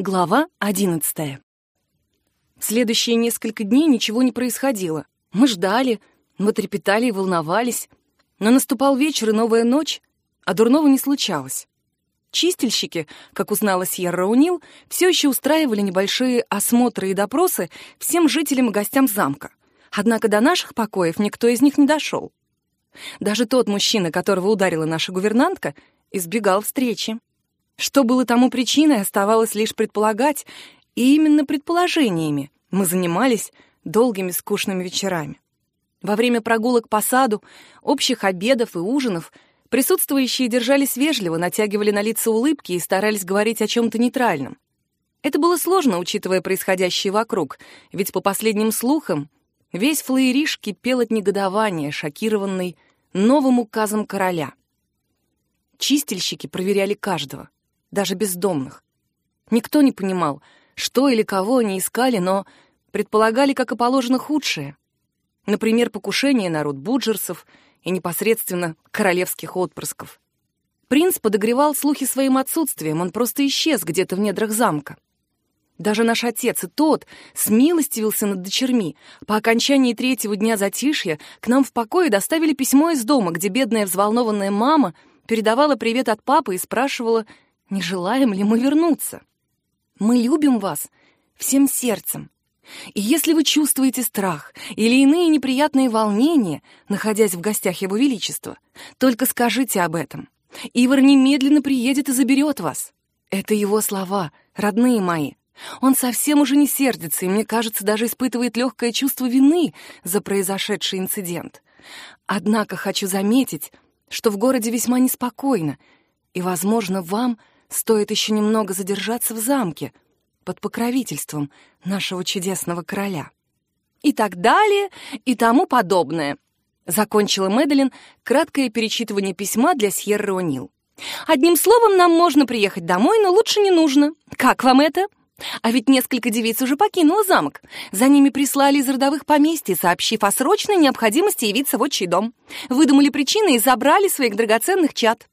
Глава одиннадцатая. Следующие несколько дней ничего не происходило. Мы ждали, мы трепетали и волновались. Но наступал вечер и новая ночь, а дурного не случалось. Чистильщики, как узнала Сьерра Унил, все еще устраивали небольшие осмотры и допросы всем жителям и гостям замка. Однако до наших покоев никто из них не дошел. Даже тот мужчина, которого ударила наша гувернантка, избегал встречи. Что было тому причиной, оставалось лишь предполагать, и именно предположениями мы занимались долгими скучными вечерами. Во время прогулок по саду, общих обедов и ужинов присутствующие держались вежливо, натягивали на лица улыбки и старались говорить о чем-то нейтральном. Это было сложно, учитывая происходящее вокруг, ведь по последним слухам весь флоериш кипел от негодования, шокированный новым указом короля. Чистильщики проверяли каждого — даже бездомных. Никто не понимал, что или кого они искали, но предполагали, как и положено, худшее. Например, покушение на род буджерсов и непосредственно королевских отпрысков. Принц подогревал слухи своим отсутствием, он просто исчез где-то в недрах замка. Даже наш отец и тот смилостивился над дочерьми. По окончании третьего дня затишья к нам в покое доставили письмо из дома, где бедная взволнованная мама передавала привет от папы и спрашивала, не желаем ли мы вернуться? Мы любим вас всем сердцем. И если вы чувствуете страх или иные неприятные волнения, находясь в гостях Его Величества, только скажите об этом. Ивар немедленно приедет и заберет вас. Это его слова, родные мои. Он совсем уже не сердится и, мне кажется, даже испытывает легкое чувство вины за произошедший инцидент. Однако хочу заметить, что в городе весьма неспокойно, и, возможно, вам стоит еще немного задержаться в замке под покровительством нашего чудесного короля. И так далее, и тому подобное. Закончила Мэдалин краткое перечитывание письма для Сьерры О'Нил. «Одним словом, нам можно приехать домой, но лучше не нужно. Как вам это?» А ведь несколько девиц уже покинуло замок. За ними прислали из родовых поместьй, сообщив о срочной необходимости явиться в отчий дом. Выдумали причины и забрали своих драгоценных чад.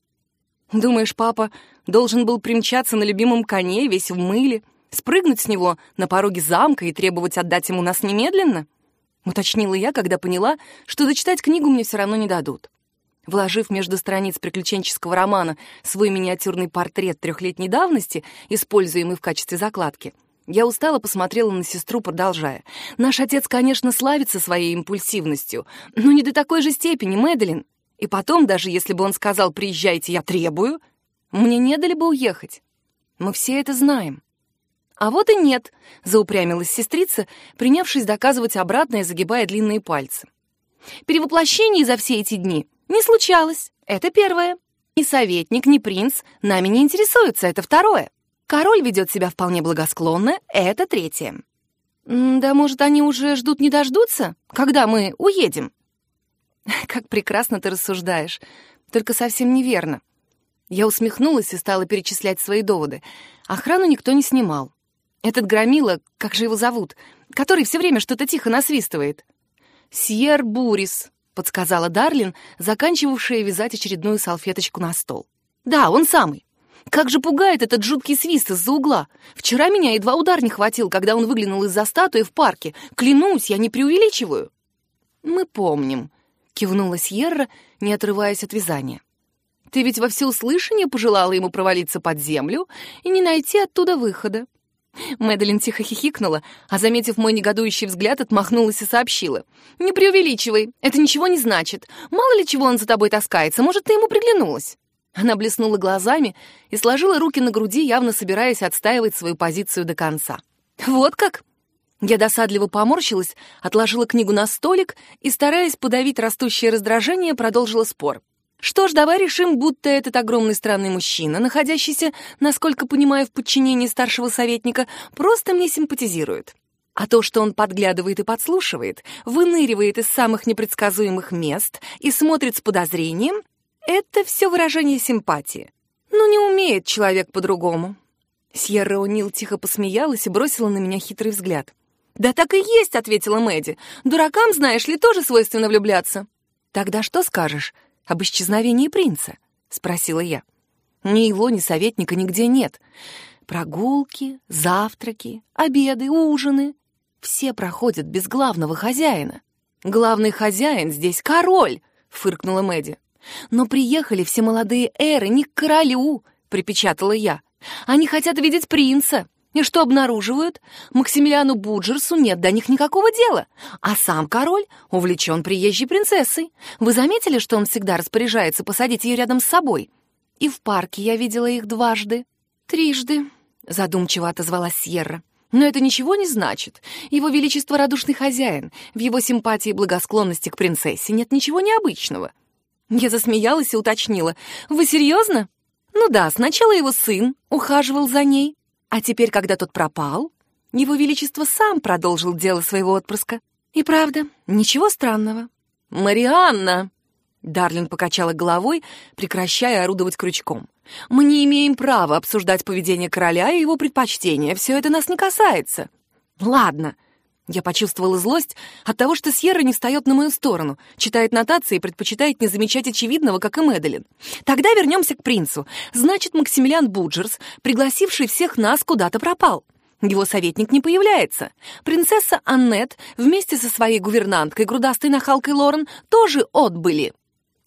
Думаешь, папа должен был примчаться на любимом коне, весь в мыле, спрыгнуть с него на пороге замка и требовать отдать ему нас немедленно? Уточнила я, когда поняла, что дочитать книгу мне все равно не дадут. Вложив между страниц приключенческого романа свой миниатюрный портрет трехлетней давности, используемый в качестве закладки, я устало посмотрела на сестру, продолжая. «Наш отец, конечно, славится своей импульсивностью, но не до такой же степени, Мэдалин. И потом, даже если бы он сказал «приезжайте, я требую», мне не дали бы уехать. Мы все это знаем. А вот и нет, заупрямилась сестрица, принявшись доказывать обратное, загибая длинные пальцы. Перевоплощений за все эти дни не случалось. Это первое. Ни советник, ни принц нами не интересуются. Это второе. Король ведет себя вполне благосклонно. Это третье. Да, может, они уже ждут не дождутся, когда мы уедем? Как прекрасно ты рассуждаешь. Только совсем неверно. Я усмехнулась и стала перечислять свои доводы. Охрану никто не снимал. Этот громила, как же его зовут, который все время что-то тихо насвистывает. «Сьер Бурис», — подсказала Дарлин, заканчивавшая вязать очередную салфеточку на стол. «Да, он самый. Как же пугает этот жуткий свист из-за угла. Вчера меня едва удар не хватил, когда он выглянул из-за статуи в парке. Клянусь, я не преувеличиваю». «Мы помним», — кивнула Сьерра, не отрываясь от вязания. Ты ведь во всеуслышание пожелала ему провалиться под землю и не найти оттуда выхода. Мэдалин тихо хихикнула, а, заметив мой негодующий взгляд, отмахнулась и сообщила. «Не преувеличивай, это ничего не значит. Мало ли чего он за тобой таскается, может, ты ему приглянулась». Она блеснула глазами и сложила руки на груди, явно собираясь отстаивать свою позицию до конца. «Вот как?» Я досадливо поморщилась, отложила книгу на столик и, стараясь подавить растущее раздражение, продолжила спор. Что ж, давай решим, будто этот огромный странный мужчина, находящийся, насколько понимаю, в подчинении старшего советника, просто мне симпатизирует. А то, что он подглядывает и подслушивает, выныривает из самых непредсказуемых мест и смотрит с подозрением, это все выражение симпатии. Но не умеет человек по-другому. Сьерра О'Нил тихо посмеялась и бросила на меня хитрый взгляд. «Да так и есть», — ответила Мэдди. «Дуракам, знаешь ли, тоже свойственно влюбляться». «Тогда что скажешь?» Об исчезновении принца?» — спросила я. «Ни его, ни советника нигде нет. Прогулки, завтраки, обеды, ужины. Все проходят без главного хозяина. Главный хозяин здесь король, фыркнула Мэдди. Но приехали все молодые эры не к королю, припечатала я. Они хотят видеть принца. И что обнаруживают? Максимилиану Буджерсу нет до них никакого дела. А сам король увлечен приезжей принцессой. Вы заметили, что он всегда распоряжается посадить ее рядом с собой? И в парке я видела их дважды. Трижды, задумчиво отозвалась Сьерра. Но это ничего не значит. Его Величество радушный хозяин. В его симпатии и благосклонности к принцессе нет ничего необычного. Я засмеялась и уточнила. «Вы серьезно?» «Ну да, сначала его сын ухаживал за ней, а теперь, когда тот пропал, его Величество сам продолжил дело своего отпрыска. И правда, ничего странного». «Марианна!» Дарлин покачала головой, прекращая орудовать крючком. «Мы не имеем права обсуждать поведение короля и его предпочтения. Все это нас не касается». «Ладно». Я почувствовала злость от того, что Сьерра не встает на мою сторону, читает нотации и предпочитает не замечать очевидного, как и Мэдалин. Тогда вернемся к принцу. Значит, Максимилиан Буджерс, пригласивший всех нас, куда-то пропал. Его советник не появляется. Принцесса Аннет вместе со своей гувернанткой, грудастой нахалкой Лорен, тоже отбыли.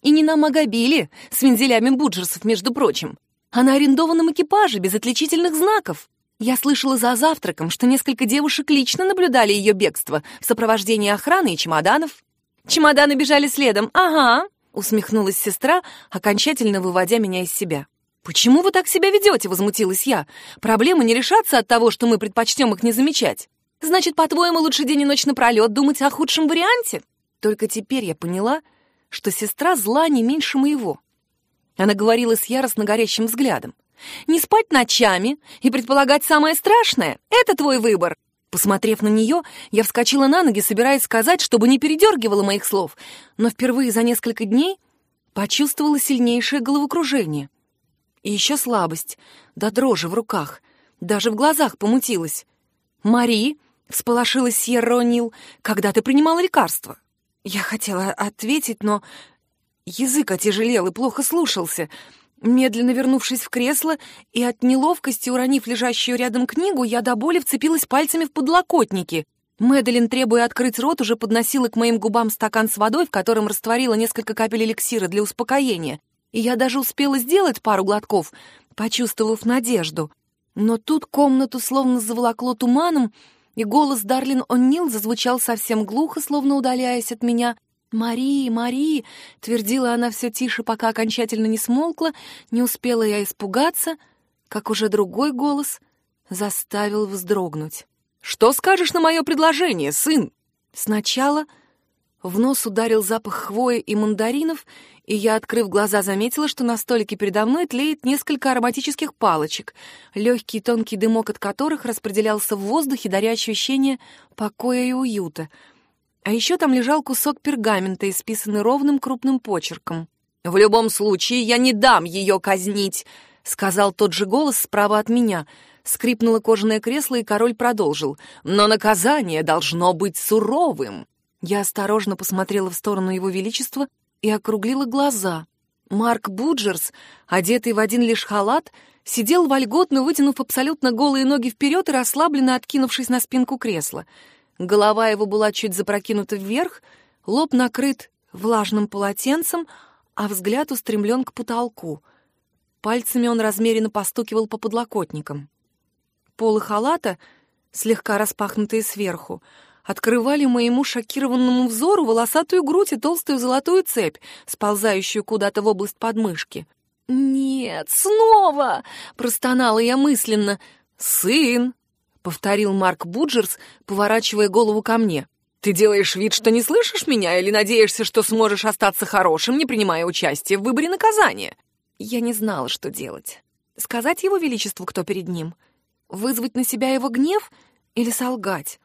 И не на Магобиле с вензелями Буджерсов, между прочим, а на арендованном экипаже без отличительных знаков. Я слышала за завтраком, что несколько девушек лично наблюдали ее бегство в сопровождении охраны и чемоданов. Чемоданы бежали следом. «Ага», — усмехнулась сестра, окончательно выводя меня из себя. «Почему вы так себя ведете?» — возмутилась я. «Проблемы не решатся от того, что мы предпочтем их не замечать. Значит, по-твоему, лучше день и ночь напролет думать о худшем варианте?» Только теперь я поняла, что сестра зла не меньше моего. Она говорила с яростно горящим взглядом. «Не спать ночами и предполагать самое страшное — это твой выбор!» Посмотрев на нее, я вскочила на ноги, собираясь сказать, чтобы не передергивала моих слов, но впервые за несколько дней почувствовала сильнейшее головокружение. И еще слабость, да дрожи в руках, даже в глазах помутилась. «Мари!» — всполошилась Сьерра О'Нил. «Когда ты принимала лекарство?» Я хотела ответить, но язык отяжелел и плохо слушался. Медленно вернувшись в кресло и от неловкости уронив лежащую рядом книгу, я до боли вцепилась пальцами в подлокотники. Мэдалин, требуя открыть рот, уже подносила к моим губам стакан с водой, в котором растворила несколько капель эликсира для успокоения. И я даже успела сделать пару глотков, почувствовав надежду. Но тут комнату словно заволокло туманом, и голос Дарлин О'Нил зазвучал совсем глухо, словно удаляясь от меня. «Мари, Мари!» — твердила она все тише, пока окончательно не смолкла, не успела я испугаться, как уже другой голос заставил вздрогнуть. «Что скажешь на мое предложение, сын?» Сначала в нос ударил запах хвои и мандаринов, и я, открыв глаза, заметила, что на столике передо мной тлеет несколько ароматических палочек, легкий тонкий дымок от которых распределялся в воздухе, даря ощущение покоя и уюта. А еще там лежал кусок пергамента, исписанный ровным крупным почерком. «В любом случае, я не дам ее казнить!» — сказал тот же голос справа от меня. Скрипнуло кожаное кресло, и король продолжил. «Но наказание должно быть суровым!» Я осторожно посмотрела в сторону его величества и округлила глаза. Марк Буджерс, одетый в один лишь халат, сидел вольготно, вытянув абсолютно голые ноги вперед и расслабленно откинувшись на спинку кресла. Голова его была чуть запрокинута вверх, лоб накрыт влажным полотенцем, а взгляд устремлен к потолку. Пальцами он размеренно постукивал по подлокотникам. Полы халата, слегка распахнутые сверху, — открывали моему шокированному взору волосатую грудь и толстую золотую цепь, сползающую куда-то в область подмышки. «Нет, снова!» — простонала я мысленно. «Сын!» — повторил Марк Буджерс, поворачивая голову ко мне. «Ты делаешь вид, что не слышишь меня, или надеешься, что сможешь остаться хорошим, не принимая участия в выборе наказания?» Я не знала, что делать. Сказать его величеству, кто перед ним? Вызвать на себя его гнев или солгать?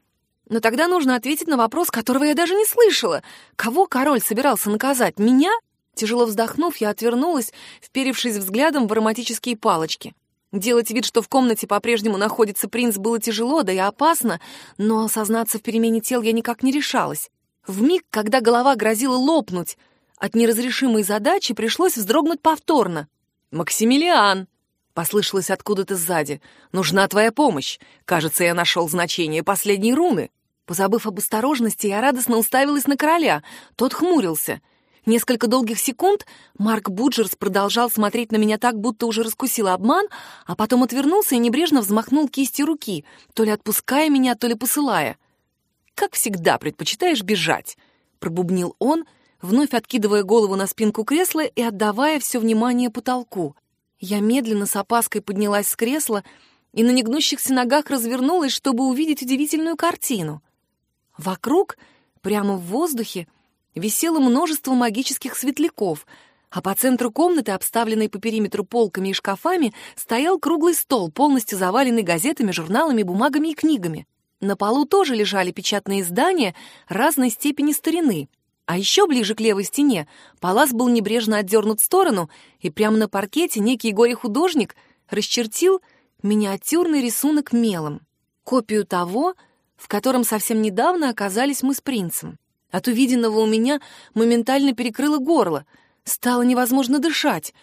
Но тогда нужно ответить на вопрос, которого я даже не слышала. Кого король собирался наказать? Меня? Тяжело вздохнув, я отвернулась, вперевшись взглядом в ароматические палочки. Делать вид, что в комнате по-прежнему находится принц, было тяжело, да и опасно, но осознаться в перемене тел я никак не решалась. В миг, когда голова грозила лопнуть, от неразрешимой задачи пришлось вздрогнуть повторно. «Максимилиан!» Послышалось откуда-то сзади. «Нужна твоя помощь. Кажется, я нашел значение последней руны». Позабыв об осторожности, я радостно уставилась на короля. Тот хмурился. Несколько долгих секунд Марк Буджерс продолжал смотреть на меня так, будто уже раскусил обман, а потом отвернулся и небрежно взмахнул кистью руки, то ли отпуская меня, то ли посылая. «Как всегда предпочитаешь бежать», — пробубнил он, вновь откидывая голову на спинку кресла и отдавая все внимание потолку. Я медленно с опаской поднялась с кресла и на негнущихся ногах развернулась, чтобы увидеть удивительную картину. Вокруг, прямо в воздухе, висело множество магических светляков, а по центру комнаты, обставленной по периметру полками и шкафами, стоял круглый стол, полностью заваленный газетами, журналами, бумагами и книгами. На полу тоже лежали печатные издания разной степени старины. А еще ближе к левой стене палас был небрежно отдернут в сторону, и прямо на паркете некий горе-художник расчертил миниатюрный рисунок мелом. Копию того, в котором совсем недавно оказались мы с принцем. От увиденного у меня моментально перекрыло горло. Стало невозможно дышать.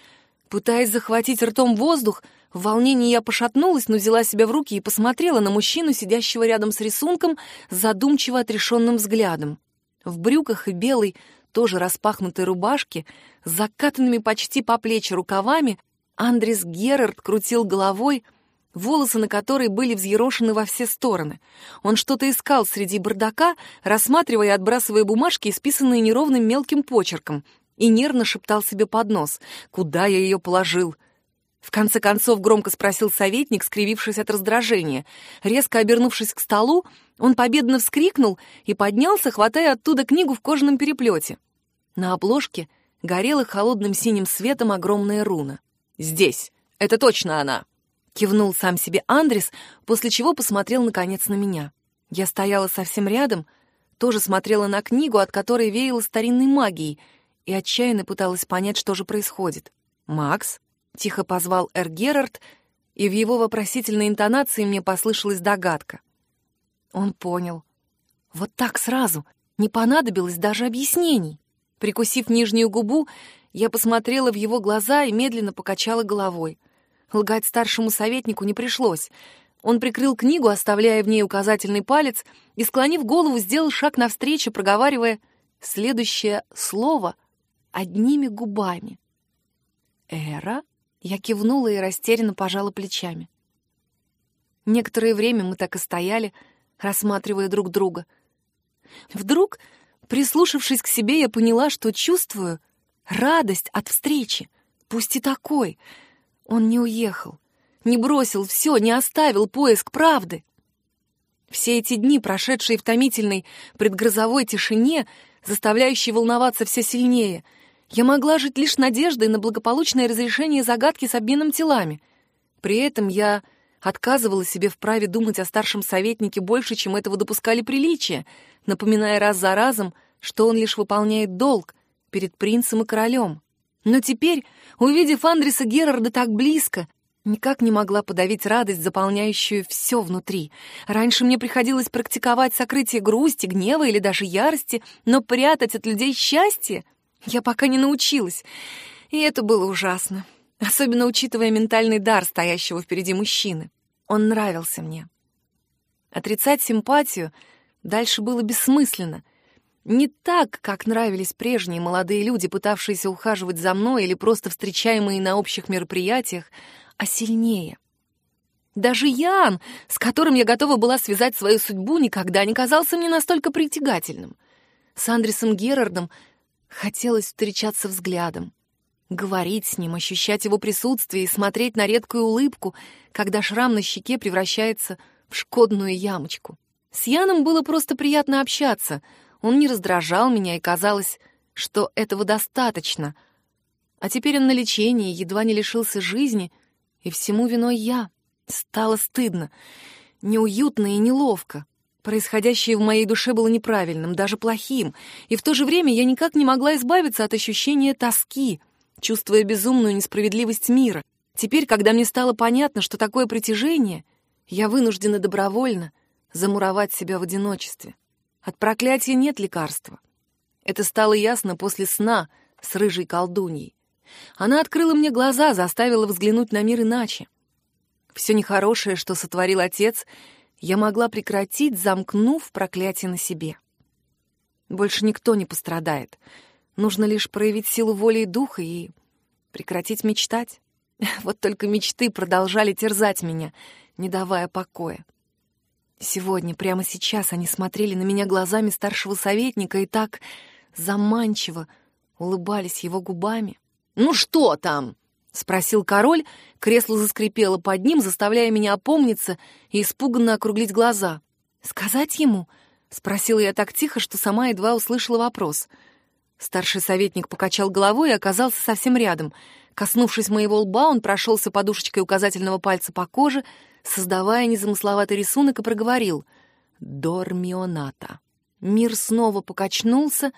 Пытаясь захватить ртом воздух, в волнении я пошатнулась, но взяла себя в руки и посмотрела на мужчину, сидящего рядом с рисунком, задумчиво отрешенным взглядом. В брюках и белой, тоже распахнутой рубашке, с закатанными почти по плечи рукавами, Андрес Герард крутил головой, волосы на которой были взъерошены во все стороны. Он что-то искал среди бардака, рассматривая и отбрасывая бумажки, исписанные неровным мелким почерком, и нервно шептал себе под нос, «Куда я ее положил?» В конце концов громко спросил советник, скривившись от раздражения. Резко обернувшись к столу, он победно вскрикнул и поднялся, хватая оттуда книгу в кожаном переплете. На обложке горела холодным синим светом огромная руна. «Здесь! Это точно она!» Кивнул сам себе Андрес, после чего посмотрел наконец на меня. Я стояла совсем рядом, тоже смотрела на книгу, от которой веяло старинной магией, и отчаянно пыталась понять, что же происходит. «Макс?» — тихо позвал Эр Герард, и в его вопросительной интонации мне послышалась догадка. Он понял. Вот так сразу, не понадобилось даже объяснений. Прикусив нижнюю губу, я посмотрела в его глаза и медленно покачала головой. Лгать старшему советнику не пришлось. Он прикрыл книгу, оставляя в ней указательный палец, и, склонив голову, сделал шаг навстречу, проговаривая следующее слово одними губами. «Эра?» Я кивнула и растерянно пожала плечами. Некоторое время мы так и стояли, рассматривая друг друга. Вдруг, прислушавшись к себе, я поняла, что чувствую радость от встречи, пусть и такой. Он не уехал, не бросил все, не оставил поиск правды. Все эти дни, прошедшие в томительной предгрозовой тишине, заставляющей волноваться все сильнее — я могла жить лишь надеждой на благополучное разрешение загадки с обменом телами. При этом я отказывала себе в праве думать о старшем советнике больше, чем этого допускали приличия, напоминая раз за разом, что он лишь выполняет долг перед принцем и королем. Но теперь, увидев Андреса Герарда так близко, никак не могла подавить радость, заполняющую все внутри. Раньше мне приходилось практиковать сокрытие грусти, гнева или даже ярости, но прятать от людей счастье я пока не научилась, и это было ужасно, особенно учитывая ментальный дар стоящего впереди мужчины. Он нравился мне. Отрицать симпатию дальше было бессмысленно. Не так, как нравились прежние молодые люди, пытавшиеся ухаживать за мной или просто встречаемые на общих мероприятиях, а сильнее. Даже Ян, с которым я готова была связать свою судьбу, никогда не казался мне настолько притягательным. С Андресом Герардом Хотелось встречаться взглядом, говорить с ним, ощущать его присутствие и смотреть на редкую улыбку, когда шрам на щеке превращается в шкодную ямочку. С Яном было просто приятно общаться. Он не раздражал меня, и казалось, что этого достаточно. А теперь он на лечении, едва не лишился жизни, и всему виной я. Стало стыдно, неуютно и неловко. Происходящее в моей душе было неправильным, даже плохим, и в то же время я никак не могла избавиться от ощущения тоски, чувствуя безумную несправедливость мира. Теперь, когда мне стало понятно, что такое притяжение, я вынуждена добровольно замуровать себя в одиночестве. От проклятия нет лекарства. Это стало ясно после сна с рыжей колдуньей. Она открыла мне глаза, заставила взглянуть на мир иначе. Все нехорошее, что сотворил отец, я могла прекратить, замкнув проклятие на себе. Больше никто не пострадает. Нужно лишь проявить силу воли и духа и прекратить мечтать. Вот только мечты продолжали терзать меня, не давая покоя. Сегодня, прямо сейчас, они смотрели на меня глазами старшего советника и так заманчиво улыбались его губами. «Ну что там?» — спросил король. Кресло заскрипело под ним, заставляя меня опомниться и испуганно округлить глаза. «Сказать ему?» — спросила я так тихо, что сама едва услышала вопрос. Старший советник покачал головой и оказался совсем рядом. Коснувшись моего лба, он прошелся подушечкой указательного пальца по коже, создавая незамысловатый рисунок, и проговорил «Дормионата». Мир снова покачнулся,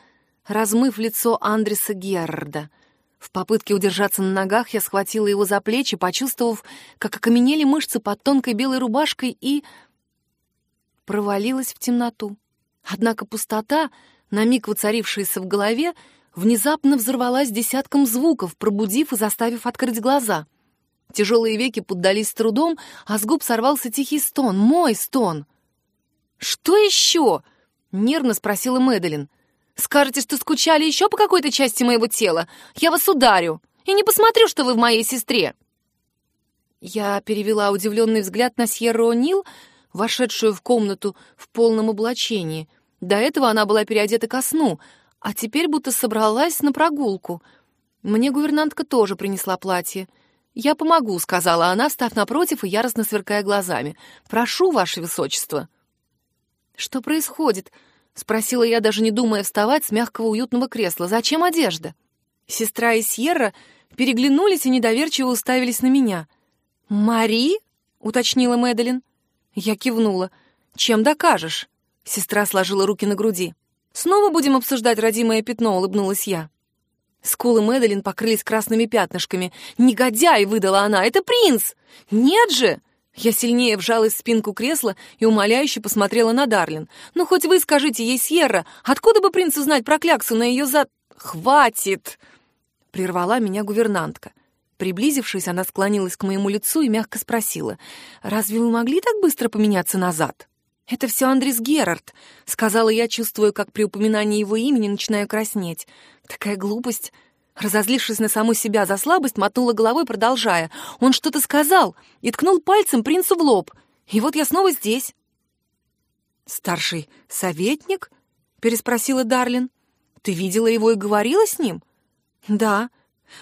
размыв лицо Андреса Герарда — в попытке удержаться на ногах я схватила его за плечи, почувствовав, как окаменели мышцы под тонкой белой рубашкой и... провалилась в темноту. Однако пустота, на миг воцарившаяся в голове, внезапно взорвалась десятком звуков, пробудив и заставив открыть глаза. Тяжелые веки поддались с трудом, а с губ сорвался тихий стон, мой стон. «Что еще?» — нервно спросила Мэдалин. Скажете, что скучали еще по какой-то части моего тела? Я вас ударю и не посмотрю, что вы в моей сестре!» Я перевела удивленный взгляд на Сьерру О'Нил, вошедшую в комнату в полном облачении. До этого она была переодета ко сну, а теперь будто собралась на прогулку. Мне гувернантка тоже принесла платье. «Я помогу», — сказала она, став напротив и яростно сверкая глазами. «Прошу, ваше высочество». «Что происходит?» — спросила я, даже не думая вставать с мягкого уютного кресла. «Зачем одежда?» Сестра и Сьерра переглянулись и недоверчиво уставились на меня. «Мари?» — уточнила Мэдалин. Я кивнула. «Чем докажешь?» Сестра сложила руки на груди. «Снова будем обсуждать родимое пятно», — улыбнулась я. Скулы Мэдалин покрылись красными пятнышками. «Негодяй!» — выдала она. «Это принц!» «Нет же!» Я сильнее вжалась в спинку кресла и умоляюще посмотрела на Дарлин. «Ну, хоть вы скажите ей, Сьерра, откуда бы принцу знать про кляксу на ее зад...» «Хватит!» — прервала меня гувернантка. Приблизившись, она склонилась к моему лицу и мягко спросила, «Разве вы могли так быстро поменяться назад?» «Это все Андрес Герард», — сказала я, чувствуя, как при упоминании его имени начинаю краснеть. «Такая глупость. Разозлившись на саму себя за слабость, мотнула головой, продолжая. Он что-то сказал и ткнул пальцем принцу в лоб. И вот я снова здесь. «Старший советник?» — переспросила Дарлин. «Ты видела его и говорила с ним?» «Да.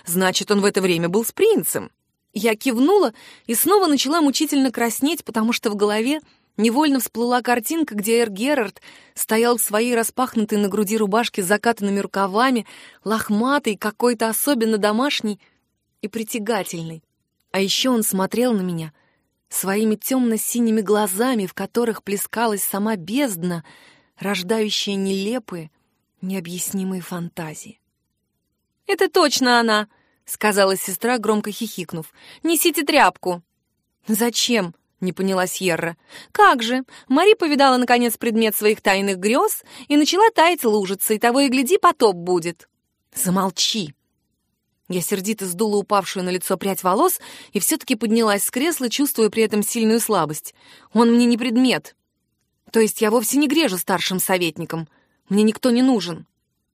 Значит, он в это время был с принцем». Я кивнула и снова начала мучительно краснеть, потому что в голове Невольно всплыла картинка, где Эр Герард стоял в своей распахнутой на груди рубашке с закатанными рукавами, лохматый, какой-то особенно домашний и притягательный. А еще он смотрел на меня своими темно-синими глазами, в которых плескалась сама бездна, рождающая нелепые, необъяснимые фантазии. «Это точно она!» — сказала сестра, громко хихикнув. «Несите тряпку!» «Зачем?» — не поняла Сьерра. «Как же! Мари повидала, наконец, предмет своих тайных грез и начала таять лужица, и того и гляди, потоп будет». «Замолчи!» Я сердито сдула упавшую на лицо прядь волос и все-таки поднялась с кресла, чувствуя при этом сильную слабость. «Он мне не предмет. То есть я вовсе не грежу старшим советником. Мне никто не нужен».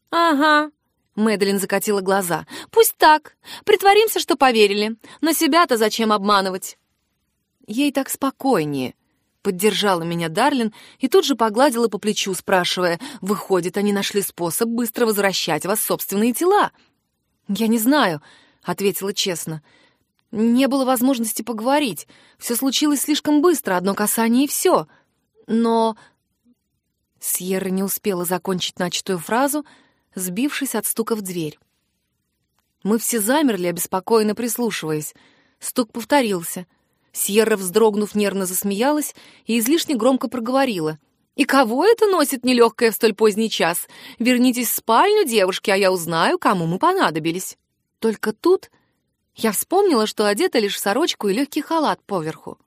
«Ага», Мэдалин закатила глаза. «Пусть так. Притворимся, что поверили. Но себя-то зачем обманывать?» Ей так спокойнее. Поддержала меня Дарлин и тут же погладила по плечу, спрашивая, «Выходит, они нашли способ быстро возвращать вас собственные тела?» «Я не знаю», — ответила честно. «Не было возможности поговорить. Все случилось слишком быстро, одно касание и все. Но...» Сьерра не успела закончить начатую фразу, сбившись от стука в дверь. Мы все замерли, обеспокоенно прислушиваясь. Стук повторился — Сьерра, вздрогнув, нервно засмеялась и излишне громко проговорила. «И кого это носит нелегкое в столь поздний час? Вернитесь в спальню, девушки, а я узнаю, кому мы понадобились». Только тут я вспомнила, что одета лишь в сорочку и легкий халат поверху.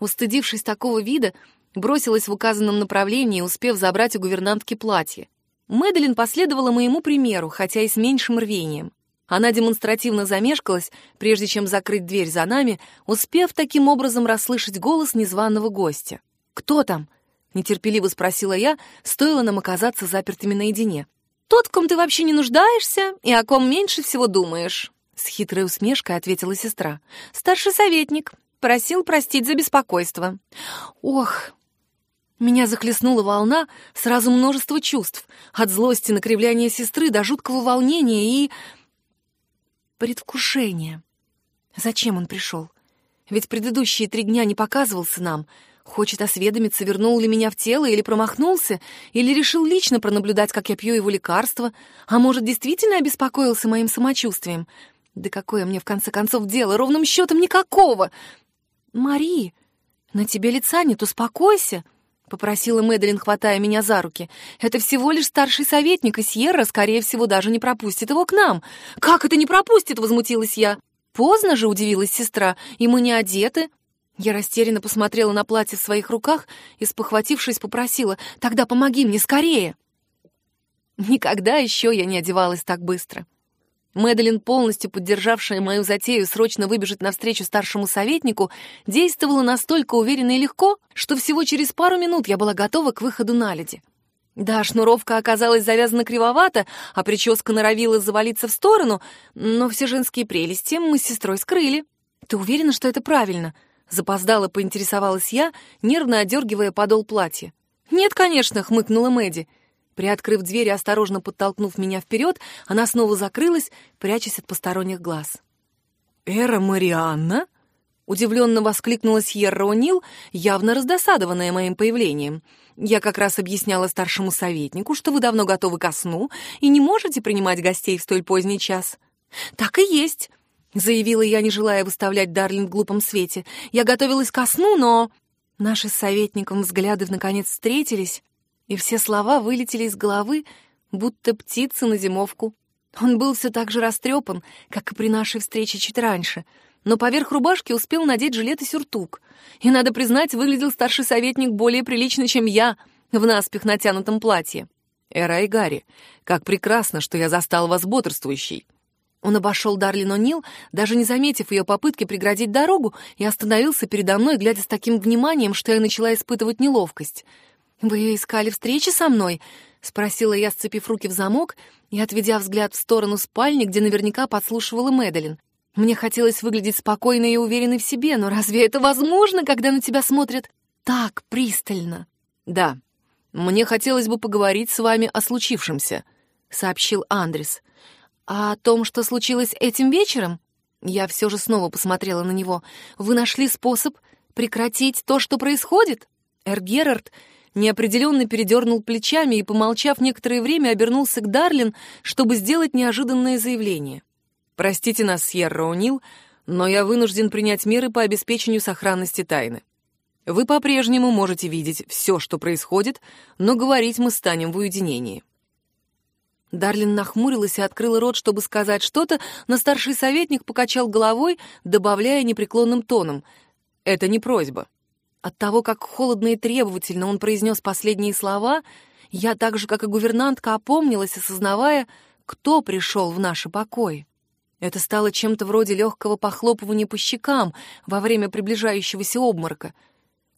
Устыдившись такого вида, бросилась в указанном направлении, успев забрать у гувернантки платье. Мэдалин последовала моему примеру, хотя и с меньшим рвением. Она демонстративно замешкалась, прежде чем закрыть дверь за нами, успев таким образом расслышать голос незваного гостя. «Кто там?» — нетерпеливо спросила я, стоило нам оказаться запертыми наедине. «Тот, в ком ты вообще не нуждаешься и о ком меньше всего думаешь», — с хитрой усмешкой ответила сестра. «Старший советник. Просил простить за беспокойство». «Ох!» Меня захлестнула волна, сразу множество чувств, от злости на кривляние сестры до жуткого волнения и предвкушение. Зачем он пришел? Ведь предыдущие три дня не показывался нам. Хочет осведомиться, вернул ли меня в тело или промахнулся, или решил лично пронаблюдать, как я пью его лекарство, а может, действительно обеспокоился моим самочувствием. Да какое мне, в конце концов, дело? Ровным счетом никакого. «Мари, на тебе лица нет, успокойся», — попросила Мэдалин, хватая меня за руки. «Это всего лишь старший советник, и Сьерра, скорее всего, даже не пропустит его к нам». «Как это не пропустит?» — возмутилась я. «Поздно же», — удивилась сестра, — «и мы не одеты». Я растерянно посмотрела на платье в своих руках и, спохватившись, попросила, «Тогда помоги мне скорее». Никогда еще я не одевалась так быстро. Мэдалин, полностью поддержавшая мою затею срочно выбежать навстречу старшему советнику, действовала настолько уверенно и легко, что всего через пару минут я была готова к выходу на леди. Да, шнуровка оказалась завязана кривовато, а прическа норовила завалиться в сторону, но все женские прелести мы с сестрой скрыли. «Ты уверена, что это правильно?» — запоздала поинтересовалась я, нервно одергивая подол платья. «Нет, конечно», — хмыкнула Мэдди. Приоткрыв дверь и осторожно подтолкнув меня вперед, она снова закрылась, прячась от посторонних глаз. «Эра Марианна?» — удивленно воскликнула Сьерра О'Нил, явно раздосадованная моим появлением. «Я как раз объясняла старшему советнику, что вы давно готовы ко сну и не можете принимать гостей в столь поздний час». «Так и есть», — заявила я, не желая выставлять Дарлин в глупом свете. «Я готовилась ко сну, но...» Наши с советником взгляды наконец встретились, и все слова вылетели из головы, будто птицы на зимовку. Он был все так же растрепан, как и при нашей встрече чуть раньше, но поверх рубашки успел надеть жилет и сюртук. И, надо признать, выглядел старший советник более прилично, чем я в наспех натянутом платье. «Эра и Гарри, как прекрасно, что я застал вас бодрствующей!» Он обошел Дарлин О'Нил, даже не заметив ее попытки преградить дорогу, и остановился передо мной, глядя с таким вниманием, что я начала испытывать неловкость — «Вы искали встречи со мной?» — спросила я, сцепив руки в замок и отведя взгляд в сторону спальни, где наверняка подслушивала Мэдалин. Мне хотелось выглядеть спокойной и уверенной в себе, но разве это возможно, когда на тебя смотрят так пристально? «Да, мне хотелось бы поговорить с вами о случившемся», — сообщил Андрес. «А о том, что случилось этим вечером?» Я все же снова посмотрела на него. «Вы нашли способ прекратить то, что происходит?» Эр Герард неопределенно передернул плечами и, помолчав некоторое время, обернулся к Дарлин, чтобы сделать неожиданное заявление. «Простите нас, Сьерра О'Нил, но я вынужден принять меры по обеспечению сохранности тайны. Вы по-прежнему можете видеть все, что происходит, но говорить мы станем в уединении». Дарлин нахмурилась и открыла рот, чтобы сказать что-то, но старший советник покачал головой, добавляя непреклонным тоном. «Это не просьба. От того, как холодно и требовательно он произнес последние слова, я так же, как и гувернантка, опомнилась, осознавая, кто пришел в наши покои. Это стало чем-то вроде легкого похлопывания по щекам во время приближающегося обморока.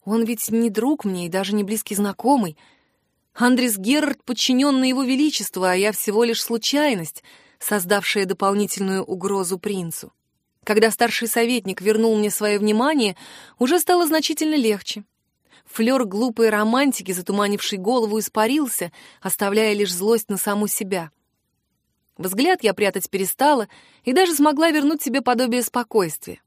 Он ведь не друг мне и даже не близкий знакомый. Андрес Герард — подчиненный его величеству, а я всего лишь случайность, создавшая дополнительную угрозу принцу. Когда старший советник вернул мне свое внимание, уже стало значительно легче. Флёр глупой романтики, затуманивший голову, испарился, оставляя лишь злость на саму себя. Взгляд я прятать перестала и даже смогла вернуть себе подобие спокойствия.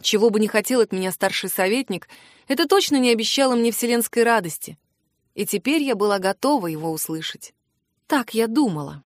Чего бы ни хотел от меня старший советник, это точно не обещало мне вселенской радости. И теперь я была готова его услышать. Так я думала.